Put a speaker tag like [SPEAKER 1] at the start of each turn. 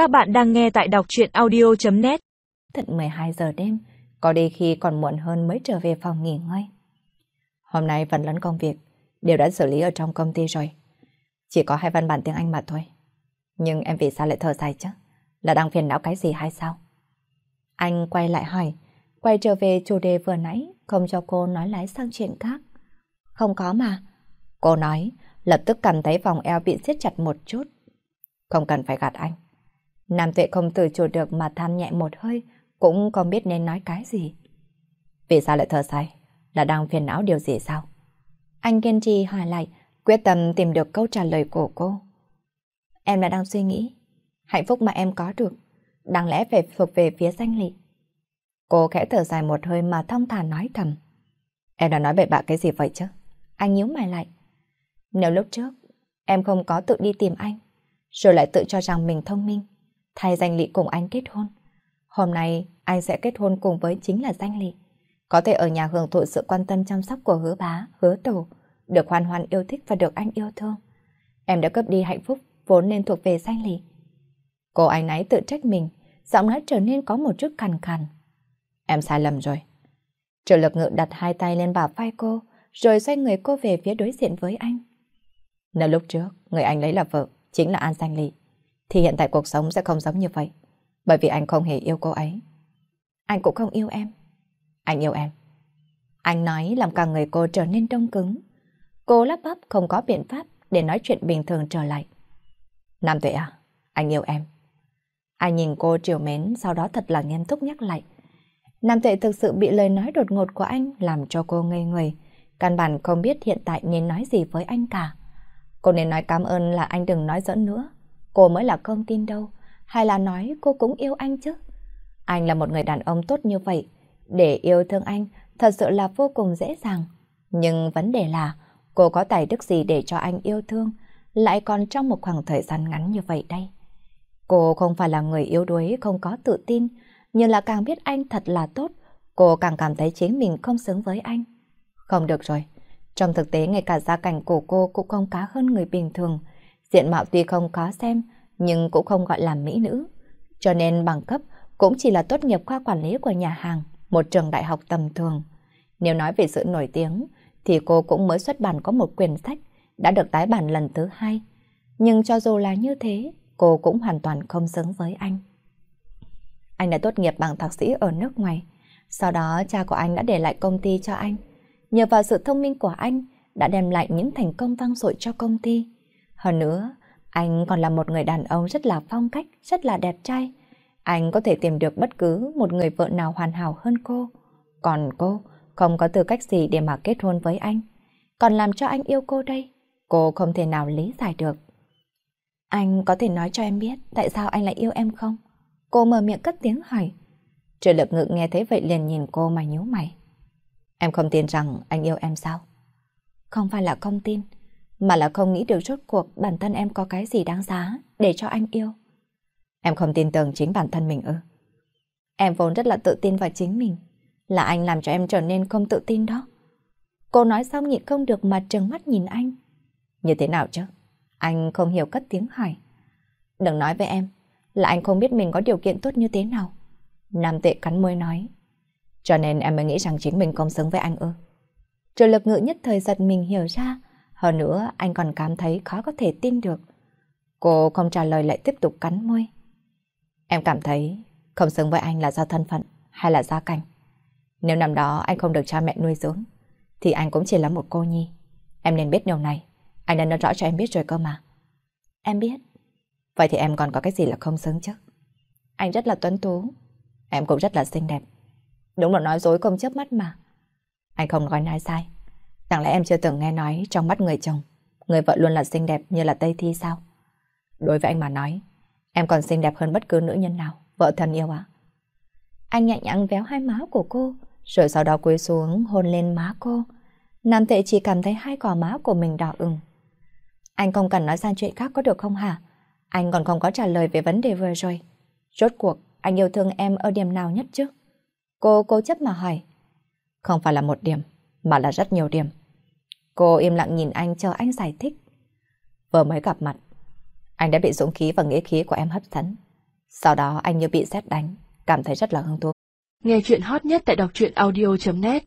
[SPEAKER 1] Các bạn đang nghe tại đọc chuyện audio.net
[SPEAKER 2] Tận 12 giờ đêm, có đi khi còn muộn hơn mới trở về phòng nghỉ ngơi. Hôm nay phần lớn công việc đều đã xử lý ở trong công ty rồi. Chỉ có hai văn bản tiếng Anh mà thôi. Nhưng em vì sao lại thở dài chứ? Là đang phiền não cái gì hay sao? Anh quay lại hỏi, quay trở về chủ đề vừa nãy, không cho cô nói lái sang chuyện khác. Không có mà. Cô nói, lập tức cảm thấy vòng eo bị siết chặt một chút. Không cần phải gạt anh. Nam tuệ không tự chủ được mà than nhẹ một hơi, cũng không biết nên nói cái gì. Vì sao lại thở dài? Là đang phiền não điều gì sao? Anh kiên trì hỏi lại, quyết tâm tìm được câu trả lời của cô. Em là đang suy nghĩ, hạnh phúc mà em có được, đáng lẽ phải thuộc về phía danh lị. Cô khẽ thở dài một hơi mà thông thả nói thầm. Em đã nói bậy bạ cái gì vậy chứ? Anh nhíu mày lại. Nếu lúc trước, em không có tự đi tìm anh, rồi lại tự cho rằng mình thông minh, thay danh lị cùng anh kết hôn. Hôm nay, anh sẽ kết hôn cùng với chính là danh lị. Có thể ở nhà hưởng thụ sự quan tâm chăm sóc của hứa bá, hứa tổ, được hoàn hoàn yêu thích và được anh yêu thương. Em đã cướp đi hạnh phúc vốn nên thuộc về danh lị. Cô anh ấy tự trách mình, giọng nói trở nên có một chút khàn khàn. Em sai lầm rồi. Triệu lực ngự đặt hai tay lên bả vai cô, rồi xoay người cô về phía đối diện với anh. Nơi lúc trước, người anh lấy là vợ, chính là An Danh Lị, thì hiện tại cuộc sống sẽ không giống như vậy. Bởi vì anh không hề yêu cô ấy. Anh cũng không yêu em. Anh yêu em. Anh nói làm cả người cô trở nên đông cứng. Cô lắp bắp không có biện pháp để nói chuyện bình thường trở lại. Nam Tuệ à, anh yêu em. Anh nhìn cô triều mến, sau đó thật là nghiêm túc nhắc lại. Nam Tuệ thực sự bị lời nói đột ngột của anh làm cho cô ngây người. Căn bản không biết hiện tại nên nói gì với anh cả. Cô nên nói cảm ơn là anh đừng nói dẫn nữa. Cô mới là không tin đâu. Hay là nói cô cũng yêu anh chứ? Anh là một người đàn ông tốt như vậy. Để yêu thương anh, thật sự là vô cùng dễ dàng. Nhưng vấn đề là, cô có tài đức gì để cho anh yêu thương lại còn trong một khoảng thời gian ngắn như vậy đây. Cô không phải là người yếu đuối, không có tự tin nhưng là càng biết anh thật là tốt, cô càng cảm thấy chính mình không xứng với anh. Không được rồi. Trong thực tế, ngay cả gia cảnh của cô cũng không cá hơn người bình thường. Diện mạo tuy không có xem, nhưng cũng không gọi là mỹ nữ. Cho nên bằng cấp cũng chỉ là tốt nghiệp khoa quản lý của nhà hàng, một trường đại học tầm thường. Nếu nói về sự nổi tiếng, thì cô cũng mới xuất bản có một quyển sách, đã được tái bản lần thứ hai. Nhưng cho dù là như thế, cô cũng hoàn toàn không xứng với anh. Anh đã tốt nghiệp bằng thạc sĩ ở nước ngoài. Sau đó cha của anh đã để lại công ty cho anh. Nhờ vào sự thông minh của anh đã đem lại những thành công vang dội cho công ty. Hơn nữa, anh còn là một người đàn ông rất là phong cách, rất là đẹp trai. Anh có thể tìm được bất cứ một người vợ nào hoàn hảo hơn cô. Còn cô không có tư cách gì để mà kết hôn với anh. Còn làm cho anh yêu cô đây, cô không thể nào lý giải được. Anh có thể nói cho em biết tại sao anh lại yêu em không? Cô mở miệng cất tiếng hỏi. Trời lập ngự nghe thấy vậy liền nhìn cô mà nhíu mày. Em không tin rằng anh yêu em sao? Không phải là không tin, mà là không nghĩ được rốt cuộc bản thân em có cái gì đáng giá để cho anh yêu. Em không tin tưởng chính bản thân mình ư? Em vốn rất là tự tin vào chính mình, là anh làm cho em trở nên không tự tin đó. Cô nói xong nhịn không được mà trừng mắt nhìn anh. Như thế nào chứ? Anh không hiểu cất tiếng hỏi. Đừng nói với em, là anh không biết mình có điều kiện tốt như thế nào. Nam tệ cắn môi nói. Cho nên em mới nghĩ rằng chính mình không xứng với anh ư. Trợ lực ngự nhất thời giật mình hiểu ra. Hơn nữa anh còn cảm thấy khó có thể tin được. Cô không trả lời lại tiếp tục cắn môi. Em cảm thấy không xứng với anh là do thân phận hay là gia cảnh. Nếu năm đó anh không được cha mẹ nuôi dưỡng, thì anh cũng chỉ là một cô nhi. Em nên biết điều này. Anh đã nói rõ cho em biết rồi cơ mà. Em biết. Vậy thì em còn có cái gì là không xứng chứ? Anh rất là tuấn tú. Em cũng rất là xinh đẹp. Đúng là nói dối không chớp mắt mà. Anh không nói nói sai. Chẳng lẽ em chưa từng nghe nói trong mắt người chồng, người vợ luôn là xinh đẹp như là Tây Thi sao? Đối với anh mà nói, em còn xinh đẹp hơn bất cứ nữ nhân nào, vợ thân yêu ạ. Anh nhẹ nhàng véo hai má của cô, rồi sau đó cúi xuống hôn lên má cô. Nam tệ chỉ cảm thấy hai cỏ má của mình đỏ ửng. Anh không cần nói sang chuyện khác có được không hả? Anh còn không có trả lời về vấn đề vừa rồi. Rốt cuộc, anh yêu thương em ở điểm nào nhất chứ? Cô cố chấp mà hỏi. Không phải là một điểm, mà là rất nhiều điểm. Cô im lặng nhìn anh chờ anh giải thích. Vừa mới gặp mặt, anh đã bị dũng khí và nghĩa khí của em hấp dẫn. Sau đó anh như bị xét đánh, cảm thấy rất là hứng thú.
[SPEAKER 3] Nghe chuyện hot nhất tại đọc truyện audio.net